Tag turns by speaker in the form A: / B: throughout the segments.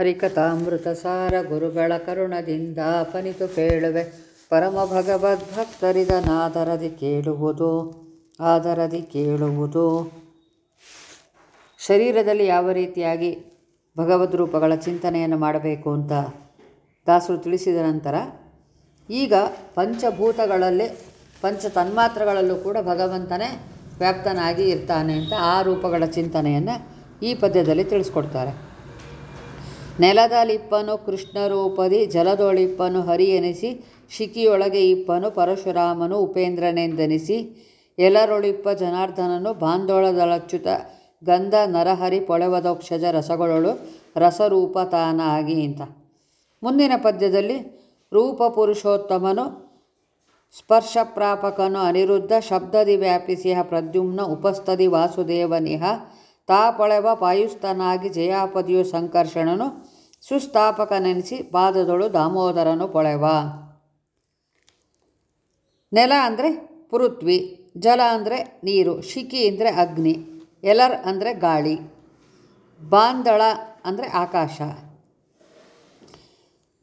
A: ಹರಿಕಥಾಮೃತ ಸಾರ ಗುರುಗಳ ಕರುಣದಿಂದ ಪನಿತು ಕೇಳುವೆ. ಪರಮ ಭಗವದ್ಭಕ್ತರಿದ ನಾದರದಿ ಕೇಳುವುದು, ಆದರದಿ ಕೇಳುವುದು. ಶರೀರದಲ್ಲಿ ಯಾವ ರೀತಿಯಾಗಿ ಭಗವದ್ ರೂಪಗಳ ಚಿಂತನೆಯನ್ನು ಮಾಡಬೇಕು ಅಂತ ದಾಸರು ತಿಳಿಸಿದ ನಂತರ, ಈಗ ಪಂಚಭೂತಗಳಲ್ಲಿ, ಪಂಚ ತನ್ಮಾತ್ರಗಳಲ್ಲೂ ಕೂಡ ಭಗವಂತನೇ ವ್ಯಾಪ್ತನಾಗಿ ಇರ್ತಾನೆ ಅಂತ ಆ ರೂಪಗಳ ಚಿಂತನೆಯನ್ನು ಈ ಪದ್ಯದಲ್ಲಿ ತಿಳಿಸ್ಕೊಡ್ತಾರೆ. ನೆಲದಲಿಪ್ಪನು ಕೃಷ್ಣರೂಪದಿ ಜಲದೊಳಿಪ್ಪನು ಹರಿ ಎನಿಸಿ, ಶಿಖಿಯೊಳಗೆ ಇಪ್ಪನು, ಪರಶುರಾಮನು, ಉಪೇಂದ್ರನೆಂದೆನಿಸಿ ಎಲರೊಳಿಪ್ಪ ಜನಾರ್ದನನು ಬಾಂಧೋಳದಳಚ್ಯುತ ಗಂಧ, ನರಹರಿ, ಪೊಳೆವದೋಕ್ಷಜ ರಸಗಳೊಳು, ರಸರೂಪ ತಾನಾಗಿ ಅಂತ ಮುಂದಿನ ಪದ್ಯದಲ್ಲಿ ರೂಪ ಪುರುಷೋತ್ತಮನು, ಸ್ಪರ್ಶಪ್ರಾಪಕನು ಅನಿರುದ್ಧ, ಶಬ್ದದಿ ವ್ಯಾಪಿಸಿಹ ಪ್ರದ್ಯುಮ್ನ, ಉಪಸ್ಥದಿ ವಾಸುದೇವನಿಹ ತಾ ಪೊಳೆವ ಪಾಯುಸ್ತನಾಗಿ ಜಯಾಪದಿಯು ಸಂಕರ್ಷಣನು ಸುಸ್ಥಾಪಕನೆನಿಸಿ ಪಾದದೊಳು ದಾಮೋದರನು ಪೊಳೆವ. ನೆಲ ಅಂದರೆ ಪೃಥ್ವಿ, ಜಲ ಅಂದರೆ ನೀರು, ಶಿಖಿ ಅಂದರೆ ಅಗ್ನಿ, ಎಲರ್ ಅಂದರೆ ಗಾಳಿ, ಬಾಂದಳ ಅಂದರೆ ಆಕಾಶ.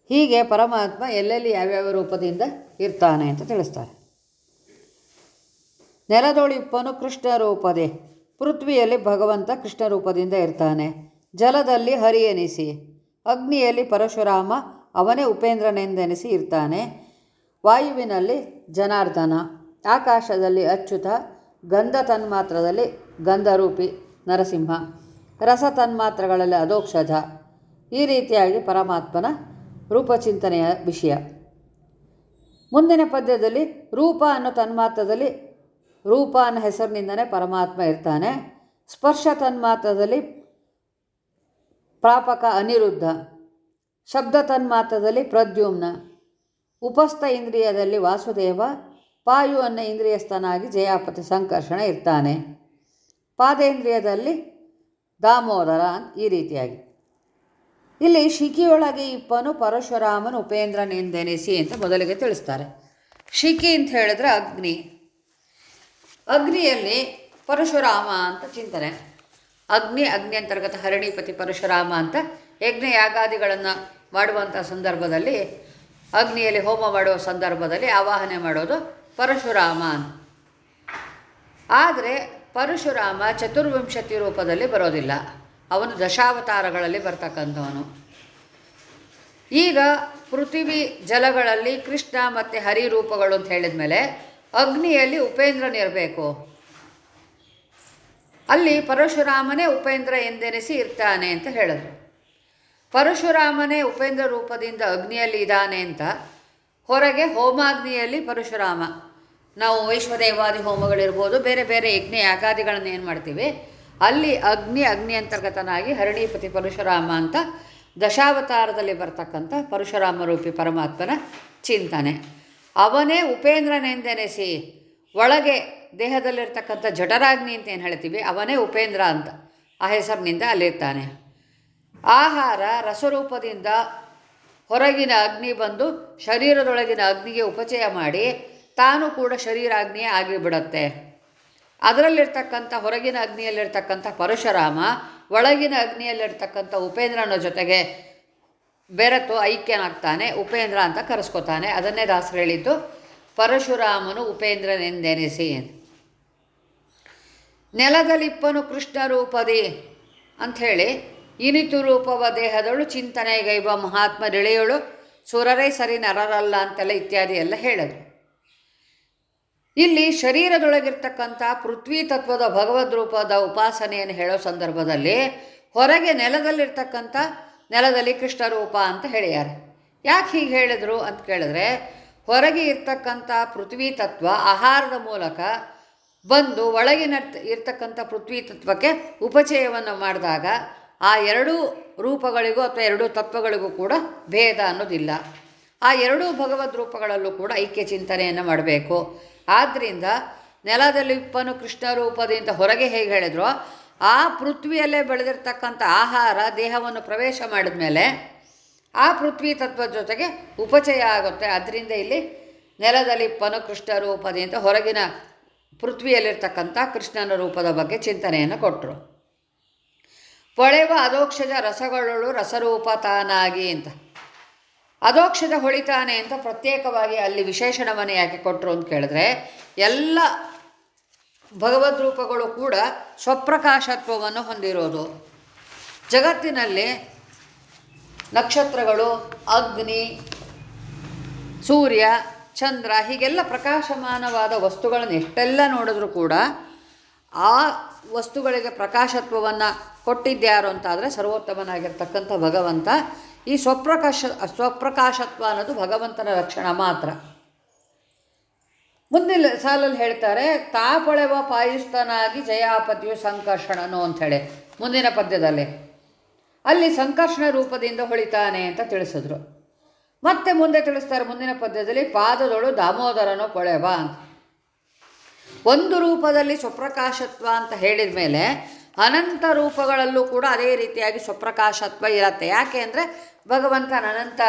A: ಹೀಗೆ ಪರಮಾತ್ಮ ಎಲ್ಲೆಲ್ಲಿ ಯಾವ್ಯಾವ ರೂಪದಿಂದ ಇರ್ತಾನೆ ಅಂತ ತಿಳಿಸ್ತಾರೆ. ನೆಲದೊಳಿಪ್ಪನು ಕೃಷ್ಣ ರೂಪದೆ, ಪೃಥ್ವಿಯಲ್ಲಿ ಭಗವಂತ ಕೃಷ್ಣ ರೂಪದಿಂದ ಇರ್ತಾನೆ. ಜಲದಲ್ಲಿ ಹರಿ ಎನಿಸಿ ಅಗ್ನಿಯಲ್ಲಿ ಪರಶುರಾಮ ಅವನೇ ಉಪೇಂದ್ರನೆಂದೆನಿಸಿ ಇರ್ತಾನೆ. ವಾಯುವಿನಲ್ಲಿ ಜನಾರ್ದನ, ಆಕಾಶದಲ್ಲಿ ಅಚ್ಯುತ, ಗಂಧ ತನ್ಮಾತ್ರದಲ್ಲಿ ಗಂಧರೂಪಿ ನರಸಿಂಹ, ರಸ ತನ್ಮಾತ್ರಗಳಲ್ಲಿ ಅಧೋಕ್ಷಜ ಈ ರೀತಿಯಾಗಿ ಪರಮಾತ್ಮನ ರೂಪಚಿಂತನೆಯ ವಿಷಯ. ಮುಂದಿನ ಪದ್ಯದಲ್ಲಿ ರೂಪ ಅನ್ನೋ ತನ್ಮಾತ್ರದಲ್ಲಿ ರೂಪ ಅನ್ನೋ ಹೆಸರಿನಿಂದಲೇ ಪರಮಾತ್ಮ ಇರ್ತಾನೆ. ಸ್ಪರ್ಶ ತನ್ಮಾತ್ರದಲ್ಲಿ ಪ್ರಾಪಕ ಅನಿರುದ್ಧ. ಶಬ್ದ ತನ್ಮಾತ್ರದಲ್ಲಿ ಪ್ರದ್ಯುಮ್ನ. ಉಪಸ್ಥ ಇಂದ್ರಿಯದಲ್ಲಿ ವಾಸುದೇವ, ಪಾಯು ಅನ್ನೋ ಇಂದ್ರಿಯಸ್ಥನಾಗಿ ಜಯಾಪತಿ ಸಂಕರ್ಷಣ ಇರ್ತಾನೆ. ಪಾದೇಂದ್ರಿಯದಲ್ಲಿ ದಾಮೋದರ ಈ ರೀತಿಯಾಗಿ. ಇಲ್ಲಿ ಶಿಖಿಯೊಳಗೆ ಇಪ್ಪನು ಪರಶುರಾಮನು ಉಪೇಂದ್ರನೆಂದೆನಿಸಿ ಅಂತ ಮೊದಲಿಗೆ ತಿಳಿಸ್ತಾರೆ. ಶಿಖಿ ಅಂತ ಹೇಳಿದ್ರೆ ಅಗ್ನಿ. ಅಗ್ನಿಯಲ್ಲಿ ಪರಶುರಾಮ ಅಂತ ಚಿಂತನೆ. ಅಗ್ನಿ ಅಗ್ನಿ ಅಂತರ್ಗತ ಹರಣಿಪತಿ ಪರಶುರಾಮ ಅಂತ ಯಜ್ಞ ಯಾಗಾದಿಗಳನ್ನು ಮಾಡುವಂಥ ಸಂದರ್ಭದಲ್ಲಿ, ಅಗ್ನಿಯಲ್ಲಿ ಹೋಮ ಮಾಡುವ ಸಂದರ್ಭದಲ್ಲಿ ಆವಾಹನೆ ಮಾಡೋದು ಪರಶುರಾಮ ಆದರೆ ಪರಶುರಾಮ ಚತುರ್ವಿಂಶತಿ ರೂಪದಲ್ಲಿ ಬರೋದಿಲ್ಲ. ಅವನು ದಶಾವತಾರಗಳಲ್ಲಿ ಬರ್ತಕ್ಕಂಥವನು. ಈಗ ಪೃಥ್ವಿ ಜಲಗಳಲ್ಲಿ ಕೃಷ್ಣ ಮತ್ತು ಹರಿ ರೂಪಗಳು ಅಂತ ಹೇಳಿದ ಮೇಲೆ ಅಗ್ನಿಯಲ್ಲಿ ಉಪೇಂದ್ರನಿರಬೇಕು. ಅಲ್ಲಿ ಪರಶುರಾಮನೇ ಉಪೇಂದ್ರ ಎಂದೆನಿಸಿ ಇರ್ತಾನೆ ಅಂತ ಹೇಳಿದ್ರು. ಪರಶುರಾಮನೇ ಉಪೇಂದ್ರ ರೂಪದಿಂದ ಅಗ್ನಿಯಲ್ಲಿ ಇದ್ದಾನೆ ಅಂತ ಹೊರಗೆ ಹೋಮಾಗ್ನಿಯಲ್ಲಿ ಪರಶುರಾಮ. ನಾವು ವೈಶ್ವದೇವಾದಿ ಹೋಮಗಳಿರ್ಬೋದು, ಬೇರೆ ಬೇರೆ ಯಜ್ಞ ಯಾಗಾದಿಗಳನ್ನು ಏನು ಮಾಡ್ತೀವಿ? ಅಲ್ಲಿ ಅಗ್ನಿ ಅಗ್ನಿ ಅಂತರ್ಗತನಾಗಿ ಹರಣಿಪತಿ ಪರಶುರಾಮ ಅಂತ ದಶಾವತಾರದಲ್ಲಿ ಬರ್ತಕ್ಕಂಥ ಪರಶುರಾಮ ರೂಪಿ ಪರಮಾತ್ಮನ ಚಿಂತನೆ. ಅವನೇ ಉಪೇಂದ್ರನೆಂದೆನಿಸಿ ಒಳಗೆ ದೇಹದಲ್ಲಿರ್ತಕ್ಕಂಥ ಜಠರಾಗ್ನಿ ಅಂತ ಏನು ಹೇಳ್ತೀವಿ? ಅವನೇ ಉಪೇಂದ್ರ ಅಂತ. ಆ ಹೆಸರಿನಿಂದ ಅಲ್ಲಿರ್ತಾನೆ ಆಹಾರ ರಸರೂಪದಿಂದ ಹೊರಗಿನ ಅಗ್ನಿ ಬಂದು ಶರೀರದೊಳಗಿನ ಅಗ್ನಿಗೆ ಉಪಚಯ ಮಾಡಿ ತಾನು ಕೂಡ ಶರೀರಾಗ್ನಿಯೇ ಆಗಿಬಿಡತ್ತೆ. ಅದರಲ್ಲಿರ್ತಕ್ಕಂಥ ಹೊರಗಿನ ಅಗ್ನಿಯಲ್ಲಿರ್ತಕ್ಕಂಥ ಪರಶುರಾಮ, ಒಳಗಿನ ಅಗ್ನಿಯಲ್ಲಿರ್ತಕ್ಕಂಥ ಉಪೇಂದ್ರನ ಜೊತೆಗೆ ಬೆರೆತು ಐಕ್ಯನಾಗ್ತಾನೆ, ಉಪೇಂದ್ರ ಅಂತ ಕರೆಸ್ಕೊತಾನೆ. ಅದನ್ನೇ ದಾಸರು ಹೇಳಿದ್ದು, ಪರಶುರಾಮನು ಉಪೇಂದ್ರನೆಂದೆನಿಸಿ ನೆಲದಲಿಪ್ಪನು ಕೃಷ್ಣ ರೂಪದೇ ಅಂಥೇಳಿ ಇನಿತು ರೂಪವ ದೇಹದಳು ಚಿಂತನೆಗೈವ ಮಹಾತ್ಮರಿಳೆಯಳು ಸುರರೇ ಸರಿ ನರರಲ್ಲ ಅಂತೆಲ್ಲ ಇತ್ಯಾದಿ ಎಲ್ಲ ಹೇಳಿದರು. ಇಲ್ಲಿ ಶರೀರದೊಳಗಿರ್ತಕ್ಕಂಥ ಪೃಥ್ವಿ ತತ್ವದ ಭಗವದ್ ರೂಪದ ಉಪಾಸನೆಯನ್ನು ಹೇಳೋ ಸಂದರ್ಭದಲ್ಲಿ ಹೊರಗೆ ನೆಲದಲ್ಲಿರ್ತಕ್ಕಂಥ ನೆಲದಲ್ಲಿ ಕೃಷ್ಣ ರೂಪ ಅಂತ ಹೇಳ್ಯಾರೆ. ಯಾಕೆ ಹೀಗೆ ಹೇಳಿದರು ಅಂತ ಕೇಳಿದ್ರೆ, ಹೊರಗೆ ಇರ್ತಕ್ಕಂಥ ಪೃಥ್ವಿ ತತ್ವ ಆಹಾರದ ಮೂಲಕ ಬಂದು ಒಳಗಿನ ಇರ್ತಕ್ಕಂಥ ಪೃಥ್ವಿ ತತ್ವಕ್ಕೆ ಉಪಚಯವನ್ನು ಮಾಡಿದಾಗ ಆ ಎರಡೂ ರೂಪಗಳಿಗೂ ಅಥವಾ ಎರಡೂ ತತ್ವಗಳಿಗೂ ಕೂಡ ಭೇದ ಅನ್ನೋದಿಲ್ಲ. ಆ ಎರಡೂ ಭಗವದ್ ರೂಪಗಳಲ್ಲೂ ಕೂಡ ಐಕ್ಯ ಚಿಂತನೆಯನ್ನು ಮಾಡಬೇಕು. ಆದ್ದರಿಂದ ನೆಲದಲ್ಲಿ ಉಪ್ಪನು ಕೃಷ್ಣ ರೂಪದಿಂದ ಹೊರಗೆ ಹೇಗೆ ಹೇಳಿದ್ರೋ ಆ ಪೃಥ್ವಿಯಲ್ಲೇ ಬೆಳೆದಿರ್ತಕ್ಕಂಥ ಆಹಾರ, ದೇಹವನ್ನು ಪ್ರವೇಶ ಮಾಡಿದ ಮೇಲೆ ಆ ಪೃಥ್ವಿ ತತ್ವದ ಜೊತೆಗೆ ಉಪಚಯ ಆಗುತ್ತೆ. ಅದರಿಂದ ಇಲ್ಲಿ ನೆಲದಲ್ಲಿ ಪನು ಕೃಷ್ಣ ರೂಪದಿಂದ ಹೊರಗಿನ ಪೃಥ್ವಿಯಲ್ಲಿರ್ತಕ್ಕಂಥ ಕೃಷ್ಣನ ರೂಪದ ಬಗ್ಗೆ ಚಿಂತನೆಯನ್ನು ಕೊಟ್ಟರು ಪೊಳೆವ ಅದೋಕ್ಷಜ ರಸಗಳು ರಸರೂಪ ತಾನಾಗಿ ಅಂತ. ಅದೋಕ್ಷಜ ಹೊಳಿತಾನೆ ಅಂತ ಪ್ರತ್ಯೇಕವಾಗಿ ಅಲ್ಲಿ ವಿಶೇಷಣವನ್ನು ಯಾಕೆ ಕೊಟ್ಟರು ಅಂತ ಕೇಳಿದ್ರೆ, ಎಲ್ಲ ಭಗವದ್ ರೂಪಗಳು ಕೂಡ ಸ್ವಪ್ರಕಾಶತ್ವವನ್ನು ಹೊಂದಿರೋದು. ಜಗತ್ತಿನಲ್ಲಿ ನಕ್ಷತ್ರಗಳು, ಅಗ್ನಿ, ಸೂರ್ಯ ಚಂದ್ರ ಹೀಗೆಲ್ಲ ಪ್ರಕಾಶಮಾನವಾದ ವಸ್ತುಗಳನ್ನು ಎಷ್ಟೆಲ್ಲ ನೋಡಿದ್ರೂ ಕೂಡ ಆ ವಸ್ತುಗಳಿಗೆ ಪ್ರಕಾಶತ್ವವನ್ನು ಕೊಟ್ಟಿದ್ದ್ಯಾರು ಅಂತಾದರೆ ಸರ್ವೋತ್ತಮನಾಗಿರ್ತಕ್ಕಂಥ ಭಗವಂತ ಈ ಸ್ವಪ್ರಕಾಶ, ಸ್ವಪ್ರಕಾಶತ್ವ ಅನ್ನೋದು ಭಗವಂತನ ಲಕ್ಷಣ ಮಾತ್ರ. ಮುಂದಿನ ಸಾಲಲ್ಲಿ ಹೇಳ್ತಾರೆ ತಾಪೊಳೆವ ಪಾಯುಸ್ತನಾಗಿ ಜಯಾಪತಿಯು ಸಂಕರ್ಷಣನು ಅಂಥೇಳಿ ಮುಂದಿನ ಪದ್ಯದಲ್ಲಿ. ಅಲ್ಲಿ ಸಂಕರ್ಷಣ ರೂಪದಿಂದ ಹೊಳಿತಾನೆ ಅಂತ ತಿಳಿಸಿದ್ರು. ಮತ್ತೆ ಮುಂದೆ ತಿಳಿಸ್ತಾರೆ ಮುಂದಿನ ಪದ್ಯದಲ್ಲಿ, ಪಾದದೊಳು ದಾಮೋದರನು ಕೊಳೆವ ಅಂತ. ಒಂದು ರೂಪದಲ್ಲಿ ಸ್ವಪ್ರಕಾಶತ್ವ ಅಂತ ಹೇಳಿದ ಮೇಲೆ ಅನಂತ ರೂಪಗಳಲ್ಲೂ ಕೂಡ ಅದೇ ರೀತಿಯಾಗಿ ಸ್ವಪ್ರಕಾಶತ್ವ ಇರತ್ತೆ. ಯಾಕೆ ಅಂದರೆ ಭಗವಂತನ ಅನಂತ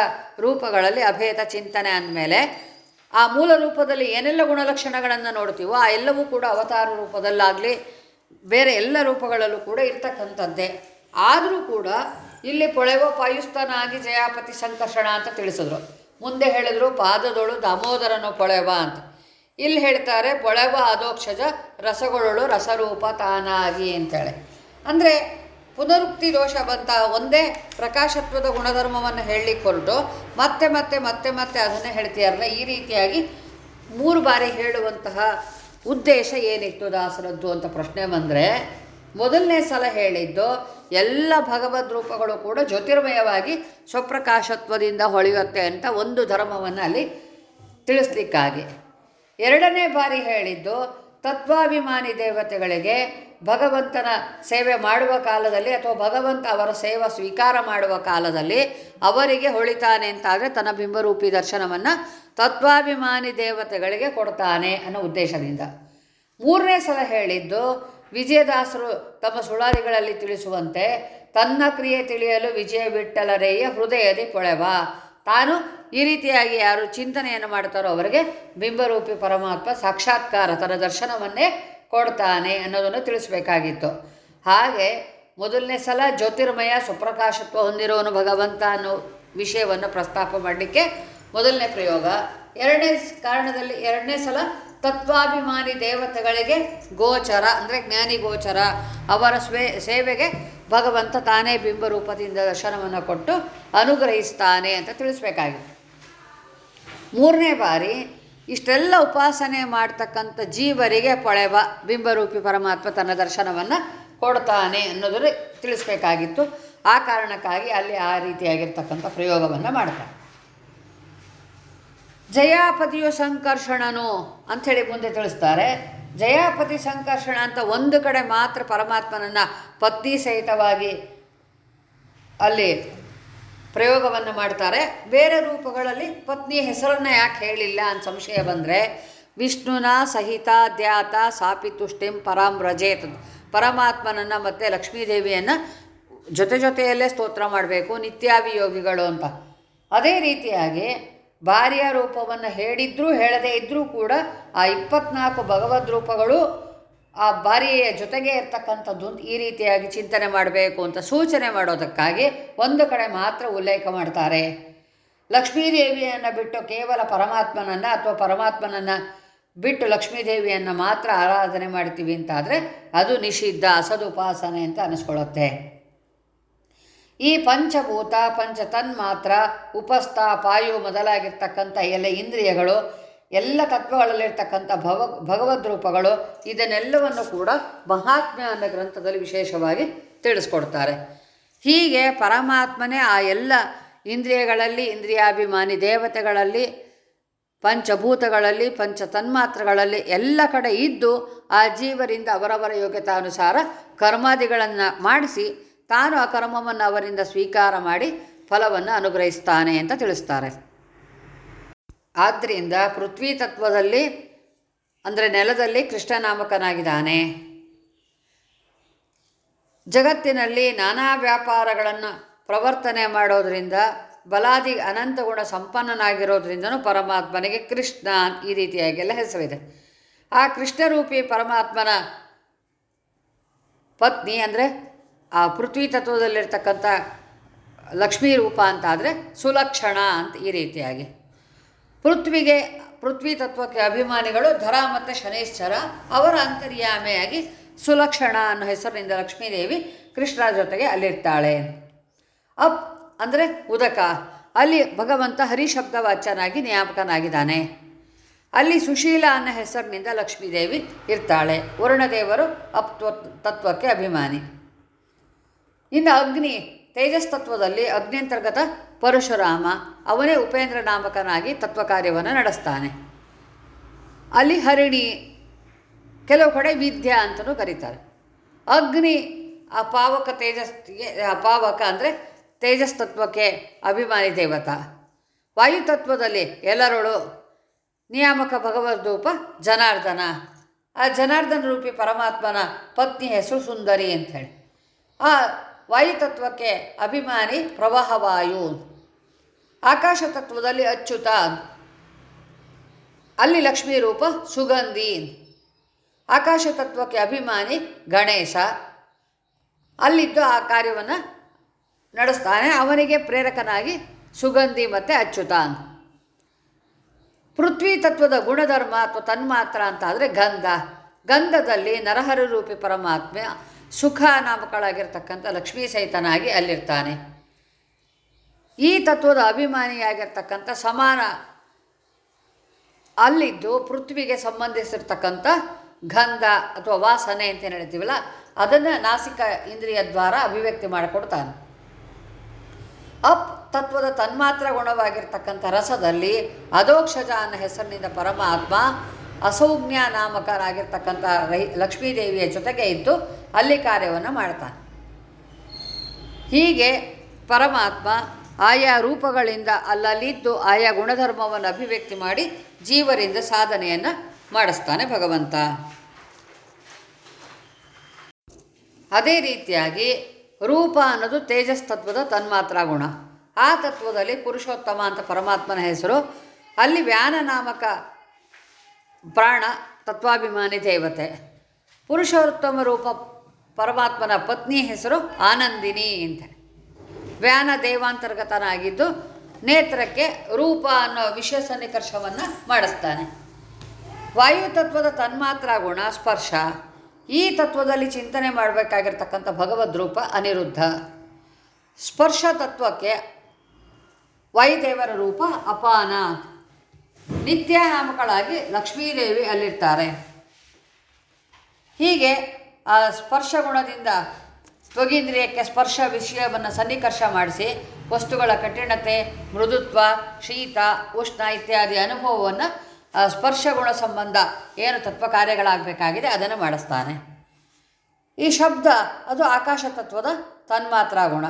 A: ರೂಪಗಳಲ್ಲಿ ಅಭೇದ ಚಿಂತನೆ ಅಂದಮೇಲೆ ಆ ಮೂಲ ರೂಪದಲ್ಲಿ ಏನೆಲ್ಲ ಗುಣಲಕ್ಷಣಗಳನ್ನು ನೋಡ್ತೀವೋ ಆ ಎಲ್ಲವೂ ಕೂಡ ಅವತಾರ ರೂಪದಲ್ಲಾಗಲಿ, ಬೇರೆ ಎಲ್ಲ ರೂಪಗಳಲ್ಲೂ ಕೂಡ ಇರ್ತಕ್ಕಂಥದ್ದೇ. ಆದರೂ ಕೂಡ ಇಲ್ಲಿ ಪೊಳೆಗೋ ಪಾಯುಸ್ತನಾಗಿ ಜಯಾಪತಿ ಸಂಕರ್ಷಣ ಅಂತ ತಿಳಿಸಿದ್ರು. ಮುಂದೆ ಹೇಳಿದ್ರು ಪಾದದೊಳು ದಾಮೋದರನು ಪೊಳೆವ ಅಂತ. ಇಲ್ಲಿ ಹೇಳ್ತಾರೆ ಪೊಳೆವ ಆದೋಕ್ಷಜ ರಸಗಳೊಳು ರಸರೂಪ ತಾನಾಗಿ ಅಂತೇಳಿ. ಅಂದರೆ ಪುನರುಕ್ತಿ ದೋಷ ಬಂತ ಒಂದೇ ಪ್ರಕಾಶತ್ವದ ಗುಣಧರ್ಮವನ್ನು ಹೇಳಲಿಕ್ಕೆ ಹೊರಟು ಮತ್ತೆ ಮತ್ತೆ ಮತ್ತೆ ಮತ್ತೆ ಅದನ್ನೇ ಹೇಳ್ತೀಯಾರಲ್ಲ, ಈ ರೀತಿಯಾಗಿ ಮೂರು ಬಾರಿ ಹೇಳುವಂತಹ ಉದ್ದೇಶ ಏನಿತ್ತು ದಾಸರದ್ದು ಅಂತ ಪ್ರಶ್ನೆ ಬಂದರೆ ಮೊದಲನೇ ಸಲ ಹೇಳಿದ್ದು ಎಲ್ಲ ಭಗವದ್ ರೂಪಗಳು ಕೂಡ ಜ್ಯೋತಿರ್ಮಯವಾಗಿ ಸ್ವಪ್ರಕಾಶತ್ವದಿಂದ ಹೊಳೆಯುತ್ತೆ ಅಂತ ಒಂದು ಧರ್ಮವನ್ನು ಅಲ್ಲಿ ತಿಳಿಸ್ಲಿಕ್ಕಾಗಿ. ಎರಡನೇ ಬಾರಿ ಹೇಳಿದ್ದು ತತ್ವಾಭಿಮಾನಿ ದೇವತೆಗಳಿಗೆ ಭಗವಂತನ ಸೇವೆ ಮಾಡುವ ಕಾಲದಲ್ಲಿ ಅಥವಾ ಭಗವಂತ ಅವರ ಸೇವಾ ಸ್ವೀಕಾರ ಮಾಡುವ ಕಾಲದಲ್ಲಿ ಅವರಿಗೆ ಹೊಳಿತಾನೆ ಅಂತಾದರೆ ತನ್ನ ಬಿಂಬರೂಪಿ ದರ್ಶನವನ್ನು ತತ್ವಾಭಿಮಾನಿ ದೇವತೆಗಳಿಗೆ ಕೊಡ್ತಾನೆ ಅನ್ನೋ ಉದ್ದೇಶದಿಂದ. ಮೂರನೇ ಸಲ ಹೇಳಿದ್ದು ವಿಜಯದಾಸರು ತಮ್ಮ ಸುಳಾರಿಗಳಲ್ಲಿ ತಿಳಿಸುವಂತೆ, ತನ್ನ ಕ್ರಿಯೆ ತಿಳಿಯಲು ವಿಜಯ ಬಿಟ್ಟಲರೆಯ ಹೃದಯದಿ ಕೊಳೆವ ತಾನು ಈ ರೀತಿಯಾಗಿ ಯಾರು ಚಿಂತನೆಯನ್ನು ಮಾಡ್ತಾರೋ ಅವರಿಗೆ ಬಿಂಬರೂಪಿ ಪರಮಾತ್ಮ ಸಾಕ್ಷಾತ್ಕಾರ, ತನ್ನ ದರ್ಶನವನ್ನೇ ಕೊಡ್ತಾನೆ ಅನ್ನೋದನ್ನು ತಿಳಿಸಬೇಕಾಗಿತ್ತು. ಹಾಗೆ ಮೊದಲನೇ ಸಲ ಜ್ಯೋತಿರ್ಮಯ ಸುಪ್ರಕಾಶತ್ವ ಹೊಂದಿರೋನು ಭಗವಂತ ಅನ್ನೋ ವಿಷಯವನ್ನು ಪ್ರಸ್ತಾಪ ಮಾಡಲಿಕ್ಕೆ ಮೊದಲನೇ ಪ್ರಯೋಗ. ಎರಡನೇ ಕಾರಣದಲ್ಲಿ ಎರಡನೇ ಸಲ ತತ್ವಾಭಿಮಾನಿ ದೇವತೆಗಳಿಗೆ ಗೋಚರ, ಅಂದರೆ ಜ್ಞಾನಿ ಗೋಚರ, ಅವರ ಸ್ವೇ, ಸೇವೆಗೆ ಭಗವಂತ ತಾನೇ ಬಿಂಬರೂಪದಿಂದ ದರ್ಶನವನ್ನು ಕೊಟ್ಟು ಅನುಗ್ರಹಿಸ್ತಾನೆ ಅಂತ ತಿಳಿಸ್ಬೇಕಾಗಿತ್ತು ಮೂರನೇ ಬಾರಿ ಇಷ್ಟೆಲ್ಲ ಉಪಾಸನೆ ಮಾಡ್ತಕ್ಕಂಥ ಜೀವರಿಗೆ ಪೊಳೆವ ಬಿಂಬರೂಪಿ ಪರಮಾತ್ಮ ತನ್ನ ದರ್ಶನವನ್ನು ಕೊಡ್ತಾನೆ ಅನ್ನೋದನ್ನು ತಿಳಿಸ್ಬೇಕಾಗಿತ್ತು. ಆ ಕಾರಣಕ್ಕಾಗಿ ಅಲ್ಲಿ ಆ ರೀತಿಯಾಗಿರ್ತಕ್ಕಂಥ ಪ್ರಯೋಗವನ್ನು ಮಾಡ್ತಾರೆ. ಜಯಾಪತಿಯು ಸಂಕರ್ಷಣನು ಅಂಥೇಳಿ ಮುಂದೆ ತಿಳಿಸ್ತಾರೆ. ಜಯಾಪತಿ ಸಂಕರ್ಷಣ ಅಂತ ಒಂದು ಕಡೆ ಮಾತ್ರ ಪರಮಾತ್ಮನನ್ನು ಪತ್ನಿ ಸಹಿತವಾಗಿ ಅಲ್ಲಿ ಪ್ರಯೋಗವನ್ನು ಮಾಡ್ತಾರೆ. ಬೇರೆ ರೂಪಗಳಲ್ಲಿ ಪತ್ನಿ ಹೆಸರನ್ನು ಯಾಕೆ ಹೇಳಿಲ್ಲ ಅಂತ ಸಂಶಯ ಬಂದರೆ, ವಿಷ್ಣುನ ಸಹಿತ ದ್ಯಾತ ಸಾಪಿತುಷ್ಟಿಂ ಪರಾಂ ರಜೇತ್ ಪರಮಾತ್ಮನನ್ನು ಮತ್ತು ಲಕ್ಷ್ಮೀದೇವಿಯನ್ನು ಜೊತೆ ಜೊತೆಯಲ್ಲೇ ಸ್ತೋತ್ರ ಮಾಡಬೇಕು, ನಿತ್ಯಾಭಿಯೋಗಿಗಳು ಅಂತ. ಅದೇ ರೀತಿಯಾಗಿ ಭಾರ್ಯ ರೂಪವನ್ನು ಹೇಳಿದ್ರೂ ಹೇಳದೇ ಇದ್ದರೂ ಕೂಡ ಆ ಇಪ್ಪತ್ನಾಲ್ಕು ಭಗವದ್ ರೂಪಗಳು ಆ ಬಾರಿಯ ಜೊತೆಗೆ ಇರ್ತಕ್ಕಂಥದ್ದು ಈ ರೀತಿಯಾಗಿ ಚಿಂತನೆ ಮಾಡಬೇಕು ಅಂತ ಸೂಚನೆ ಮಾಡೋದಕ್ಕಾಗಿ ಒಂದು ಕಡೆ ಮಾತ್ರ ಉಲ್ಲೇಖ ಮಾಡ್ತಾರೆ. ಲಕ್ಷ್ಮೀದೇವಿಯನ್ನು ಬಿಟ್ಟು ಕೇವಲ ಪರಮಾತ್ಮನನ್ನು ಅಥವಾ ಪರಮಾತ್ಮನನ್ನು ಬಿಟ್ಟು ಲಕ್ಷ್ಮೀದೇವಿಯನ್ನು ಮಾತ್ರ ಆರಾಧನೆ ಮಾಡ್ತೀವಿ ಅಂತಾದರೆ ಅದು ನಿಷಿದ್ಧ, ಅಸದುಪಾಸನೆ ಅಂತ ಅನಿಸ್ಕೊಳ್ಳುತ್ತೆ. ಈ ಪಂಚಭೂತ ಪಂಚ ತನ್ಮಾತ್ರ ಉಪಸ್ಥ ಪಾಯು ಮೊದಲಾಗಿರ್ತಕ್ಕಂಥ ಎಲ್ಲ ಇಂದ್ರಿಯಗಳು, ಎಲ್ಲ ತತ್ವಗಳಲ್ಲಿರ್ತಕ್ಕಂಥ ಭವ, ಭಗವದ್ ರೂಪಗಳು, ಇದನ್ನೆಲ್ಲವನ್ನು ಕೂಡ ಮಹಾತ್ಮ್ಯ ಅನ್ನೋ ಗ್ರಂಥದಲ್ಲಿ ವಿಶೇಷವಾಗಿ ತಿಳಿಸ್ಕೊಡ್ತಾರೆ. ಹೀಗೆ ಪರಮಾತ್ಮನೇ ಆ ಎಲ್ಲ ಇಂದ್ರಿಯಗಳಲ್ಲಿ, ಇಂದ್ರಿಯಾಭಿಮಾನಿ ದೇವತೆಗಳಲ್ಲಿ, ಪಂಚಭೂತಗಳಲ್ಲಿ ಪಂಚ ತನ್ಮಾತ್ರಗಳಲ್ಲಿ ಎಲ್ಲ ಕಡೆ ಇದ್ದು ಆ ಜೀವರಿಂದ ಅವರವರ ಯೋಗ್ಯತಾನುಸಾರ ಕರ್ಮಾದಿಗಳನ್ನು ಮಾಡಿಸಿ ತಾನು ಆ ಕರ್ಮವನ್ನು ಅವರಿಂದ ಸ್ವೀಕಾರ ಮಾಡಿ ಫಲವನ್ನು ಅನುಗ್ರಹಿಸ್ತಾನೆ ಅಂತ ತಿಳಿಸ್ತಾರೆ. ಆದ್ದರಿಂದ ಪೃಥ್ವಿ ತತ್ವದಲ್ಲಿ, ಅಂದರೆ ನೆಲದಲ್ಲಿ ಕೃಷ್ಣನಾಮಕನಾಗಿದ್ದಾನೆ. ಜಗತ್ತಿನಲ್ಲಿ ನಾನಾ ವ್ಯಾಪಾರಗಳನ್ನು ಪ್ರವರ್ತನೆ ಮಾಡೋದರಿಂದ, ಬಲಾದಿ ಅನಂತ ಗುಣ ಸಂಪನ್ನನಾಗಿರೋದ್ರಿಂದನೂ ಪರಮಾತ್ಮನಿಗೆ ಕೃಷ್ಣ ಈ ರೀತಿಯಾಗಿಲ್ಲ ಹೆಸರಿದೆ. ಆ ಕೃಷ್ಣರೂಪಿ ಪರಮಾತ್ಮನ ಪತ್ನಿ ಅಂದರೆ ಆ ಪೃಥ್ವಿ ತತ್ವದಲ್ಲಿರ್ತಕ್ಕಂಥ ಲಕ್ಷ್ಮೀ ರೂಪ ಅಂತ ಆದರೆ ಸುಲಕ್ಷಣ ಅಂತ ಈ ರೀತಿಯಾಗಿ. ಪೃಥ್ವಿಗೆ, ಪೃಥ್ವಿ ತತ್ವಕ್ಕೆ ಅಭಿಮಾನಿಗಳು ಧರ ಮತ್ತು ಶನೈಶ್ಚರ ಅವರ ಅಂತರ್ಯಾಮೆಯಾಗಿ ಸುಲಕ್ಷಣ ಅನ್ನೋ ಹೆಸರಿನಿಂದ ಲಕ್ಷ್ಮೀದೇವಿ ಕೃಷ್ಣ ಜೊತೆಗೆ ಅಲ್ಲಿರ್ತಾಳೆ. ಅಪ್ ಅಂದರೆ ಉದಕ. ಅಲ್ಲಿ ಭಗವಂತ ಹರಿಶಬ್ದವಾಚ್ಯನಾಗಿ ಜ್ಞಾಪಕನಾಗಿದ್ದಾನೆ ಅಲ್ಲಿ ಸುಶೀಲ ಅನ್ನೋ ಹೆಸರಿನಿಂದ ಲಕ್ಷ್ಮೀದೇವಿ ಇರ್ತಾಳೆ. ವರುಣದೇವರು ಅಪ್ ತತ್ವಕ್ಕೆ ಅಭಿಮಾನಿ. ಇನ್ನು ಅಗ್ನಿ, ತೇಜಸ್ ತತ್ವದಲ್ಲಿ ಅಗ್ನಿಯಂತರ್ಗತ ಪರಶುರಾಮ, ಅವನೇ ಉಪೇಂದ್ರ ನಾಮಕನಾಗಿ ತತ್ವ ಕಾರ್ಯವನ್ನು ನಡೆಸ್ತಾನೆ. ಅಲ್ಲಿ ಹರಿಣಿ ಕೆಲವು ಕಡೆ ವಿದ್ಯಾ ಅಂತಲೂ ಕರೀತಾರೆ. ಅಗ್ನಿ ಆ ಪಾವಕ ಆ ಪಾವಕ ಅಂದರೆ ತೇಜಸ್ ತತ್ವಕ್ಕೆ ಅಭಿಮಾನಿ ದೇವತ. ವಾಯುತತ್ವದಲ್ಲಿ ಎಲ್ಲರೊಳು ನಿಯಾಮಕ ಭಗವದ್ರೂಪ ಜನಾರ್ದನ. ಆ ಜನಾರ್ದನ ರೂಪಿ ಪರಮಾತ್ಮನ ಪತ್ನಿ ಹೆಸರು ಸುಂದರಿ ಅಂಥೇಳಿ ಆ ವಾಯುತತ್ವಕ್ಕೆ ಅಭಿಮಾನಿ ಪ್ರವಾಹ ವಾಯು ಆಕಾಶ ತತ್ವದಲ್ಲಿ ಅಚ್ಯುತ. ಅಲ್ಲಿ ಲಕ್ಷ್ಮೀ ರೂಪ ಸುಗಂಧಿ. ಆಕಾಶ ತತ್ವಕ್ಕೆ ಅಭಿಮಾನಿ ಗಣೇಶ. ಅಲ್ಲಿದ್ದು ಆ ಕಾರ್ಯವನ್ನು ನಡೆಸ್ತಾನೆ. ಅವನಿಗೆ ಪ್ರೇರಕನಾಗಿ ಸುಗಂಧಿ ಮತ್ತು ಅಚ್ಯುತ. ಪೃಥ್ವಿ ತತ್ವದ ಗುಣಧರ್ಮ ಅಥವಾ ತನ್ಮಾತ್ರ ಅಂತಾದರೆ ಗಂಧ. ಗಂಧದಲ್ಲಿ ನರಹರ ರೂಪಿ ಪರಮಾತ್ಮ ಸುಖ ನಾಮಕಳಾಗಿರ್ತಕ್ಕಂಥ ಲಕ್ಷ್ಮೀ ಸಹಿತನಾಗಿ ಅಲ್ಲಿರ್ತಾನೆ. ಈ ತತ್ವದ ಅಭಿಮಾನಿಯಾಗಿರ್ತಕ್ಕಂಥ ಸಮಾನ ಅಲ್ಲಿದ್ದು ಪೃಥ್ವಿಗೆ ಸಂಬಂಧಿಸಿರ್ತಕ್ಕಂಥ ಗಂಧ ಅಥವಾ ವಾಸನೆ ಅಂತ ಏನು ಹೇಳ್ತೀವಲ್ಲ, ಅದನ್ನು ನಾಸಿಕ ಇಂದ್ರಿಯ ದ್ವಾರ ಅಭಿವ್ಯಕ್ತಿ ಮಾಡಿಕೊಡ್ತಾನೆ. ಅಪ್ ತತ್ವದ ತನ್ಮಾತ್ರ ಗುಣವಾಗಿರ್ತಕ್ಕಂಥ ರಸದಲ್ಲಿ ಅಧೋಕ್ಷಜ ಅನ್ನೋ ಹೆಸರಿನಿಂದ ಪರಮಾತ್ಮ ಅಸೌಜ್ಞ ನಾಮಕರಾಗಿರ್ತಕ್ಕಂಥ ರೈ ಲಕ್ಷ್ಮೀದೇವಿಯ ಜೊತೆಗೆ ಇದ್ದು ಅಲ್ಲಿ ಕಾರ್ಯವನ್ನು ಮಾಡ್ತಾನೆ. ಹೀಗೆ ಪರಮಾತ್ಮ ಆಯಾ ರೂಪಗಳಿಂದ ಅಲ್ಲಲ್ಲಿದ್ದು ಆಯಾ ಗುಣಧರ್ಮವನ್ನು ಅಭಿವ್ಯಕ್ತಿ ಮಾಡಿ ಜೀವರಿಂದ ಸಾಧನೆಯನ್ನು ಮಾಡಿಸ್ತಾನೆ ಭಗವಂತ. ಅದೇ ರೀತಿಯಾಗಿ ರೂಪ ಅನ್ನೋದು ತೇಜಸ್ ತತ್ವದ ತನ್ಮಾತ್ರ ಗುಣ. ಆ ತತ್ವದಲ್ಲಿ ಪುರುಷೋತ್ತಮ ಅಂತ ಪರಮಾತ್ಮನ ಹೆಸರು. ಅಲ್ಲಿ ವ್ಯಾನ ನಾಮಕ ಪ್ರಾಣ ತತ್ವಾಭಿಮಾನಿ ದೇವತೆ. ಪುರುಷೋತ್ತಮ ರೂಪ ಪರಮಾತ್ಮನ ಪತ್ನಿ ಹೆಸರು ಆನಂದಿನಿ ಅಂತ. ವ್ಯಾನ ದೇವಾಂತರ್ಗತನಾಗಿದ್ದು ನೇತ್ರಕ್ಕೆ ರೂಪ ಅನ್ನೋ ವಿಷಯ ಸನ್ನಿಕರ್ಷವನ್ನು ಮಾಡಿಸ್ತಾನೆ. ವಾಯುತತ್ವದ ತನ್ಮಾತ್ರ ಗುಣ, ಸ್ಪರ್ಶ, ಈ ತತ್ವದಲ್ಲಿ ಚಿಂತನೆ ಮಾಡಬೇಕಾಗಿರ್ತಕ್ಕಂಥ ಭಗವದ್ ರೂಪ ಅನಿರುದ್ಧ. ಸ್ಪರ್ಶ ತತ್ವಕ್ಕೆ ವಾಯುದೇವರ ರೂಪ ಅಪಾನ. ನಿತ್ಯ ನಾಮಗಳಾಗಿ ಲಕ್ಷ್ಮೀದೇವಿ ಅಲ್ಲಿರ್ತಾರೆ. ಹೀಗೆ ಆ ಸ್ಪರ್ಶ ಗುಣದಿಂದ ತ್ವಗೀಂದ್ರಿಯಕ್ಕೆ ಸ್ಪರ್ಶ ವಿಷಯವನ್ನು ಸನ್ನಿಕರ್ಷ ಮಾಡಿಸಿ ವಸ್ತುಗಳ ಕಠಿಣತೆ, ಮೃದುತ್ವ, ಶೀತ, ಉಷ್ಣ ಇತ್ಯಾದಿ ಅನುಭವವನ್ನು ಸ್ಪರ್ಶ ಗುಣ ಸಂಬಂಧ ಏನು ತತ್ವ ಕಾರ್ಯಗಳಾಗಬೇಕಾಗಿದೆ ಅದನ್ನು ಮಾಡಿಸ್ತಾನೆ. ಈ ಶಬ್ದ ಅದು ಆಕಾಶ ತತ್ವದ ತನ್ಮಾತ್ರ ಗುಣ.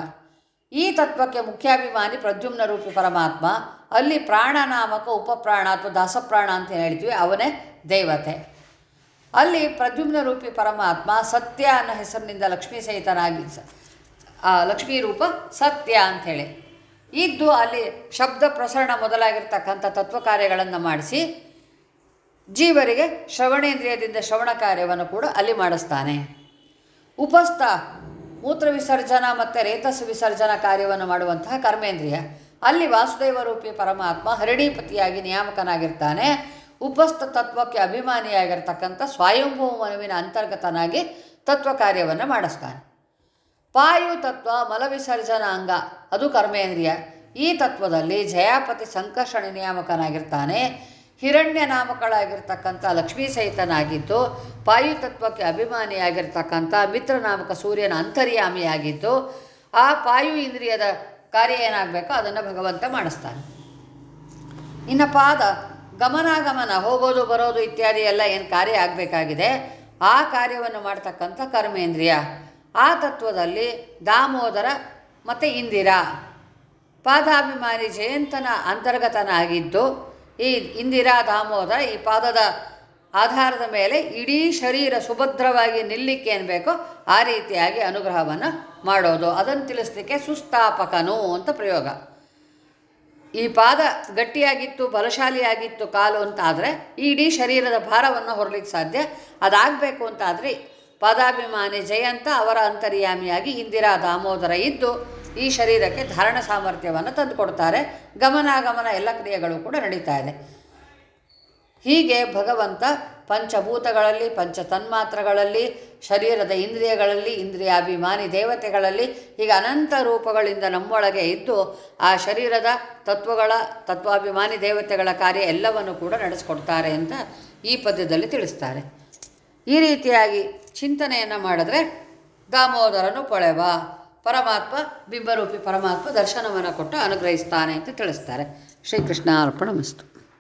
A: ಈ ತತ್ವಕ್ಕೆ ಮುಖ್ಯಾಭಿಮಾನಿ ಪ್ರದ್ಯುಮ್ನ ರೂಪಿ ಪರಮಾತ್ಮ. ಅಲ್ಲಿ ಪ್ರಾಣನಾಮಕ ಉಪಪ್ರಾಣ ಅಥವಾ ದಾಸಪ್ರಾಣ ಅಂತ ಹೇಳ್ತೀವಿ, ಅವನೇ ದೇವತೆ. ಅಲ್ಲಿ ಪ್ರದ್ಯುಮ್ನ ರೂಪಿ ಪರಮಾತ್ಮ ಸತ್ಯ ಅನ್ನೋ ಹೆಸರಿನಿಂದ ಲಕ್ಷ್ಮೀ ಸಹಿತನಾಗಿ ಲಕ್ಷ್ಮೀ ರೂಪ ಸತ್ಯ ಅಂಥೇಳಿ. ಇದ್ದು ಅಲ್ಲಿ ಶಬ್ದ ಪ್ರಸರಣ ಮೊದಲಾಗಿರ್ತಕ್ಕಂಥ ತತ್ವ ಕಾರ್ಯಗಳನ್ನು ಮಾಡಿಸಿ ಜೀವರಿಗೆ ಶ್ರವಣೇಂದ್ರಿಯದಿಂದ ಶ್ರವಣ ಕಾರ್ಯವನ್ನು ಕೂಡ ಅಲ್ಲಿ ಮಾಡಿಸ್ತಾನೆ. ಉಪಸ್ಥ ಮೂತ್ರ ವಿಸರ್ಜನಾ ಮತ್ತು ರೇತಸ್ ವಿಸರ್ಜನಾ ಕಾರ್ಯವನ್ನು ಮಾಡುವಂತಹ ಕರ್ಮೇಂದ್ರಿಯ. ಅಲ್ಲಿ ವಾಸುದೇವ ರೂಪಿ ಪರಮಾತ್ಮ ಹರಿಣೀಪತಿಯಾಗಿ ನಿಯಾಮಕನಾಗಿರ್ತಾನೆ. ಉಪಸ್ಥ ತತ್ವಕ್ಕೆ ಅಭಿಮಾನಿಯಾಗಿರ್ತಕ್ಕಂಥ ಸ್ವಯಂಭೂ ಮನುವಿನ ಅಂತರ್ಗತನಾಗಿ ತತ್ವ ಕಾರ್ಯವನ್ನು ಮಾಡಿಸ್ತಾನೆ. ಪಾಯು ತತ್ವ ಮಲವಿಸರ್ಜನಾಂಗ ಅದು ಕರ್ಮೇಂದ್ರಿಯ. ಈ ತತ್ವದಲ್ಲಿ ಜಯಾಪತಿ ಸಂಕರ್ಷಣ ನಿಯಾಮಕನಾಗಿರ್ತಾನೆ. ಹಿರಣ್ಯ ನಾಮಕಳಾಗಿರ್ತಕ್ಕಂಥ ಲಕ್ಷ್ಮೀ ಸಹಿತನಾಗಿದ್ದು, ಪಾಯು ತತ್ವಕ್ಕೆ ಅಭಿಮಾನಿಯಾಗಿರ್ತಕ್ಕಂಥ ಮಿತ್ರ ನಾಮಕ ಸೂರ್ಯನ ಅಂತರ್ಯಾಮಿಯಾಗಿದ್ದು, ಆ ಪಾಯು ಇಂದ್ರಿಯದ ಕಾರ್ಯ ಏನಾಗಬೇಕೋ ಅದನ್ನು ಭಗವಂತ ಮಾಡಿಸ್ತಾನೆ. ಇನ್ನು ಪಾದ ಗಮನಾಗಮನ, ಹೋಗೋದು, ಬರೋದು ಇತ್ಯಾದಿ ಎಲ್ಲ ಏನು ಕಾರ್ಯ ಆಗಬೇಕಾಗಿದೆ, ಆ ಕಾರ್ಯವನ್ನು ಮಾಡ್ತಕ್ಕಂಥ ಕರ್ಮೇಂದ್ರಿಯ. ಆ ತತ್ವದಲ್ಲಿ ದಾಮೋದರ ಮತ್ತು ಇಂದಿರಾ. ಪಾದಾಭಿಮಾನಿ ಜಯಂತನ ಅಂತರ್ಗತನಾಗಿದ್ದು, ಈ ಇಂದಿರಾ ದಾಮೋದರ ಈ ಪಾದದ ಆಧಾರದ ಮೇಲೆ ಇಡೀ ಶರೀರ ಸುಭದ್ರವಾಗಿ ನಿಲ್ಲಿಕ್ಕೆ ಏನು ಬೇಕೋ ಆ ರೀತಿಯಾಗಿ ಅನುಗ್ರಹವನ್ನು ಮಾಡೋದು. ಅದನ್ನು ತಿಳಿಸ್ಲಿಕ್ಕೆ ಸುಸ್ಥಾಪಕನು ಅಂತ ಪ್ರಯೋಗ. ಈ ಪಾದ ಗಟ್ಟಿಯಾಗಿತ್ತು, ಬಲಶಾಲಿಯಾಗಿತ್ತು ಕಾಲು ಅಂತಾದರೆ ಈ ಇಡೀ ಶರೀರದ ಭಾರವನ್ನು ಹೊರಲಿಕ್ಕೆ ಸಾಧ್ಯ. ಅದಾಗಬೇಕು ಅಂತಾದರೆ ಪಾದಾಭಿಮಾನಿ ಜಯಂತ ಅವರ ಅಂತರ್ಯಾಮಿಯಾಗಿ ಇಂದಿರಾ ದಾಮೋದರ ಇದ್ದು ಈ ಶರೀರಕ್ಕೆ ಧಾರಣ ಸಾಮರ್ಥ್ಯವನ್ನು ತಂದುಕೊಡ್ತಾರೆ. ಗಮನಾಗಮನ ಎಲ್ಲ ಕ್ರಿಯೆಗಳು ಕೂಡ ನಡೀತಾ ಇದೆ. ಹೀಗೆ ಭಗವಂತ ಪಂಚಭೂತಗಳಲ್ಲಿ ಪಂಚ ತನ್ಮಾತ್ರಗಳಲ್ಲಿ ಶರೀರದ ಇಂದ್ರಿಯಗಳಲ್ಲಿ, ಇಂದ್ರಿಯಾಭಿಮಾನಿ ದೇವತೆಗಳಲ್ಲಿ ಈಗ ಅನಂತ ರೂಪಗಳಿಂದ ನಮ್ಮೊಳಗೆ ಇದ್ದು, ಆ ಶರೀರದ ತತ್ವಗಳ, ತತ್ವಾಭಿಮಾನಿ ದೇವತೆಗಳ ಕಾರ್ಯ ಎಲ್ಲವನ್ನು ಕೂಡ ನಡೆಸ್ಕೊಡ್ತಾರೆ ಅಂತ ಈ ಪದ್ಯದಲ್ಲಿ ತಿಳಿಸ್ತಾರೆ. ಈ ರೀತಿಯಾಗಿ ಚಿಂತನೆಯನ್ನು ಮಾಡಿದ್ರೆ ದಾಮೋದರನು ಪೊಳೆವ, ಪರಮಾತ್ಮ ಬಿಂಬರೂಪಿ ಪರಮಾತ್ಮ ದರ್ಶನವನ್ನು ಕೊಟ್ಟು ಅನುಗ್ರಹಿಸ್ತಾನೆ ಅಂತ ತಿಳಿಸ್ತಾರೆ. ಶ್ರೀಕೃಷ್ಣ ಅರ್ಪಣ ಮಸ್ತು